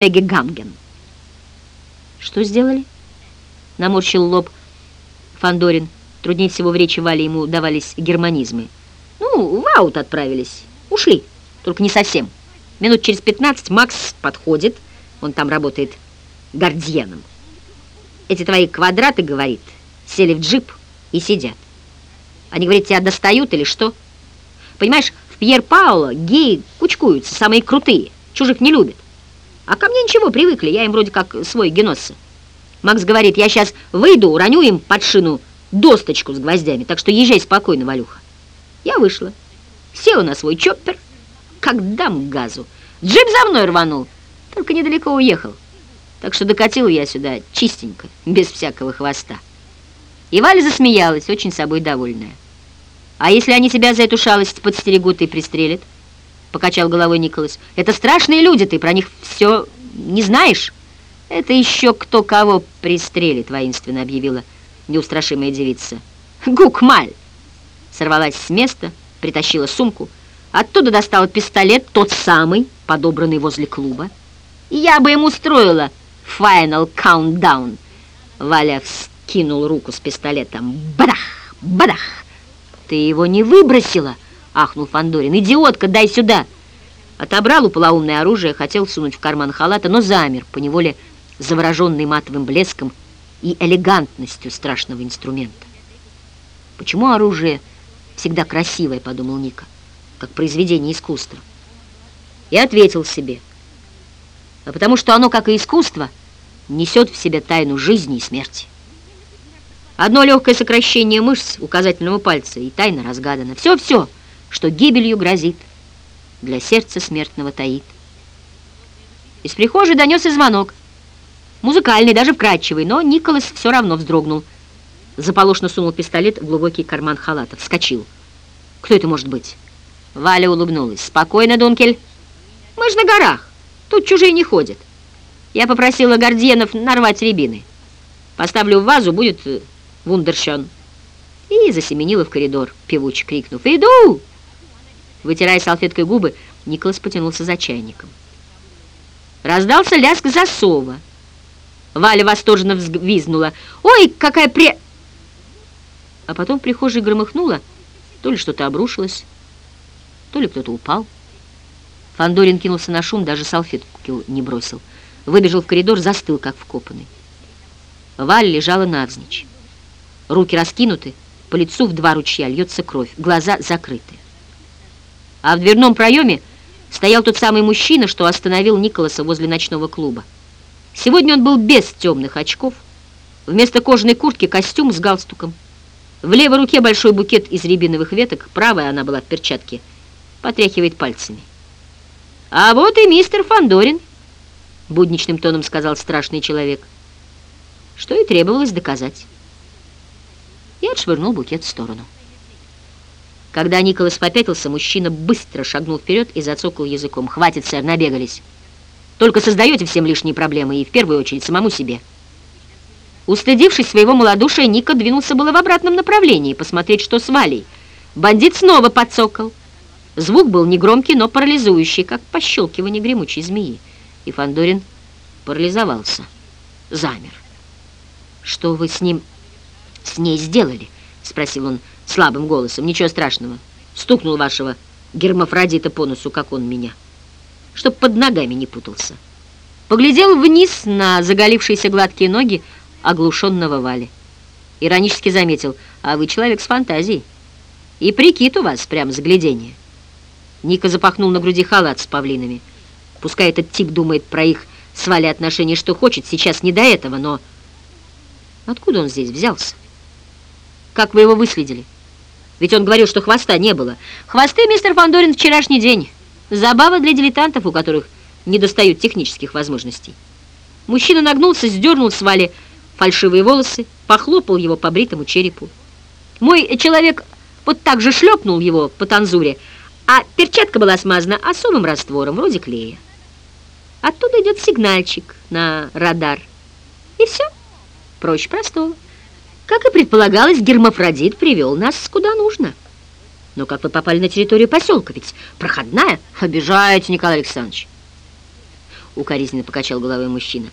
Эге Гамген. Что сделали? Наморщил лоб Фандорин. Труднее всего в речи Вали ему давались германизмы. Ну, в аут отправились. Ушли. Только не совсем. Минут через пятнадцать Макс подходит. Он там работает гардьеном. Эти твои квадраты, говорит, сели в джип и сидят. Они, говорит, тебя достают или что? Понимаешь, в Пьер-Пауло геи кучкуются, самые крутые, чужих не любят. А ко мне ничего, привыкли, я им вроде как свой геносса. Макс говорит, я сейчас выйду, уроню им под шину досточку с гвоздями, так что езжай спокойно, Валюха. Я вышла, села на свой чоппер, как дам газу. Джип за мной рванул, только недалеко уехал. Так что докатила я сюда чистенько, без всякого хвоста. И Валя засмеялась, очень собой довольная. «А если они тебя за эту шалость подстерегут и пристрелят?» — покачал головой Николас. «Это страшные люди, ты про них все не знаешь?» «Это еще кто кого пристрелит», — воинственно объявила неустрашимая девица. «Гукмаль!» Сорвалась с места, притащила сумку. Оттуда достала пистолет, тот самый, подобранный возле клуба. «Я бы ему устроила final countdown!» Валя вскинул руку с пистолетом. «Бадах! Бадах!» «Ты его не выбросила!» Ахнул Фандорин. «Идиотка, дай сюда!» Отобрал у полоумное оружие, хотел сунуть в карман халата, но замер, поневоле завороженный матовым блеском и элегантностью страшного инструмента. «Почему оружие всегда красивое?» — подумал Ника, как произведение искусства. И ответил себе, а потому что оно, как и искусство, несет в себе тайну жизни и смерти. Одно легкое сокращение мышц указательного пальца, и тайна разгадана. Все-все — что гибелью грозит, для сердца смертного таит. Из прихожей донесся звонок. Музыкальный, даже вкрадчивый, но Николас все равно вздрогнул. Заполошно сунул пистолет в глубокий карман халата. Вскочил. Кто это может быть? Валя улыбнулась. Спокойно, Дункель. Мы же на горах. Тут чужие не ходят. Я попросила Гордиенов нарвать рябины. Поставлю в вазу, будет э, вундершен. И засеменила в коридор, певуче крикнув. «Иду!» Вытирая салфеткой губы, Николас потянулся за чайником. Раздался лязг засова. Валя восторженно взвизгнула. «Ой, какая пре...» А потом в прихожей громыхнуло. То ли что-то обрушилось, то ли кто-то упал. Фандорин кинулся на шум, даже салфетку не бросил. Выбежал в коридор, застыл, как вкопанный. Валя лежала навзничь. Руки раскинуты, по лицу в два ручья льется кровь, глаза закрыты. А в дверном проеме стоял тот самый мужчина, что остановил Николаса возле ночного клуба. Сегодня он был без темных очков. Вместо кожаной куртки костюм с галстуком. В левой руке большой букет из рябиновых веток, правая она была в перчатке, потряхивает пальцами. «А вот и мистер Фандорин», — будничным тоном сказал страшный человек, что и требовалось доказать. И отшвырнул букет в сторону. Когда Николас попятился, мужчина быстро шагнул вперед и зацокал языком. «Хватит, сэр, набегались. Только создаете всем лишние проблемы, и в первую очередь самому себе». Устыдившись своего малодушия, Ника двинулся было в обратном направлении, посмотреть, что с Валей. Бандит снова подцокал. Звук был негромкий, но парализующий, как пощелкивание гремучей змеи. И Фандорин парализовался, замер. «Что вы с ним, с ней сделали?» — спросил он слабым голосом. «Ничего страшного. Стукнул вашего гермафродита по носу, как он меня. Чтоб под ногами не путался». Поглядел вниз на заголившиеся гладкие ноги оглушенного Вали. Иронически заметил, а вы человек с фантазией. И прикид у вас прям заглядение. Ника запахнул на груди халат с павлинами. Пускай этот тип думает про их с Вали отношения, что хочет, сейчас не до этого, но... Откуда он здесь взялся? Как вы его выследили? Ведь он говорил, что хвоста не было. Хвосты, мистер Фандорин, вчерашний день. Забава для дилетантов, у которых не достают технических возможностей. Мужчина нагнулся, сдернул с Вали фальшивые волосы, похлопал его по бритому черепу. Мой человек вот так же шлепнул его по танзуре, а перчатка была смазана особым раствором, вроде клея. Оттуда идет сигнальчик на радар. И все. Проще простого. Как и предполагалось, гермафродит привел нас куда нужно. Но как вы попали на территорию поселка? Ведь проходная. Обижаете, Николай Александрович. укоризненно покачал головой мужчина.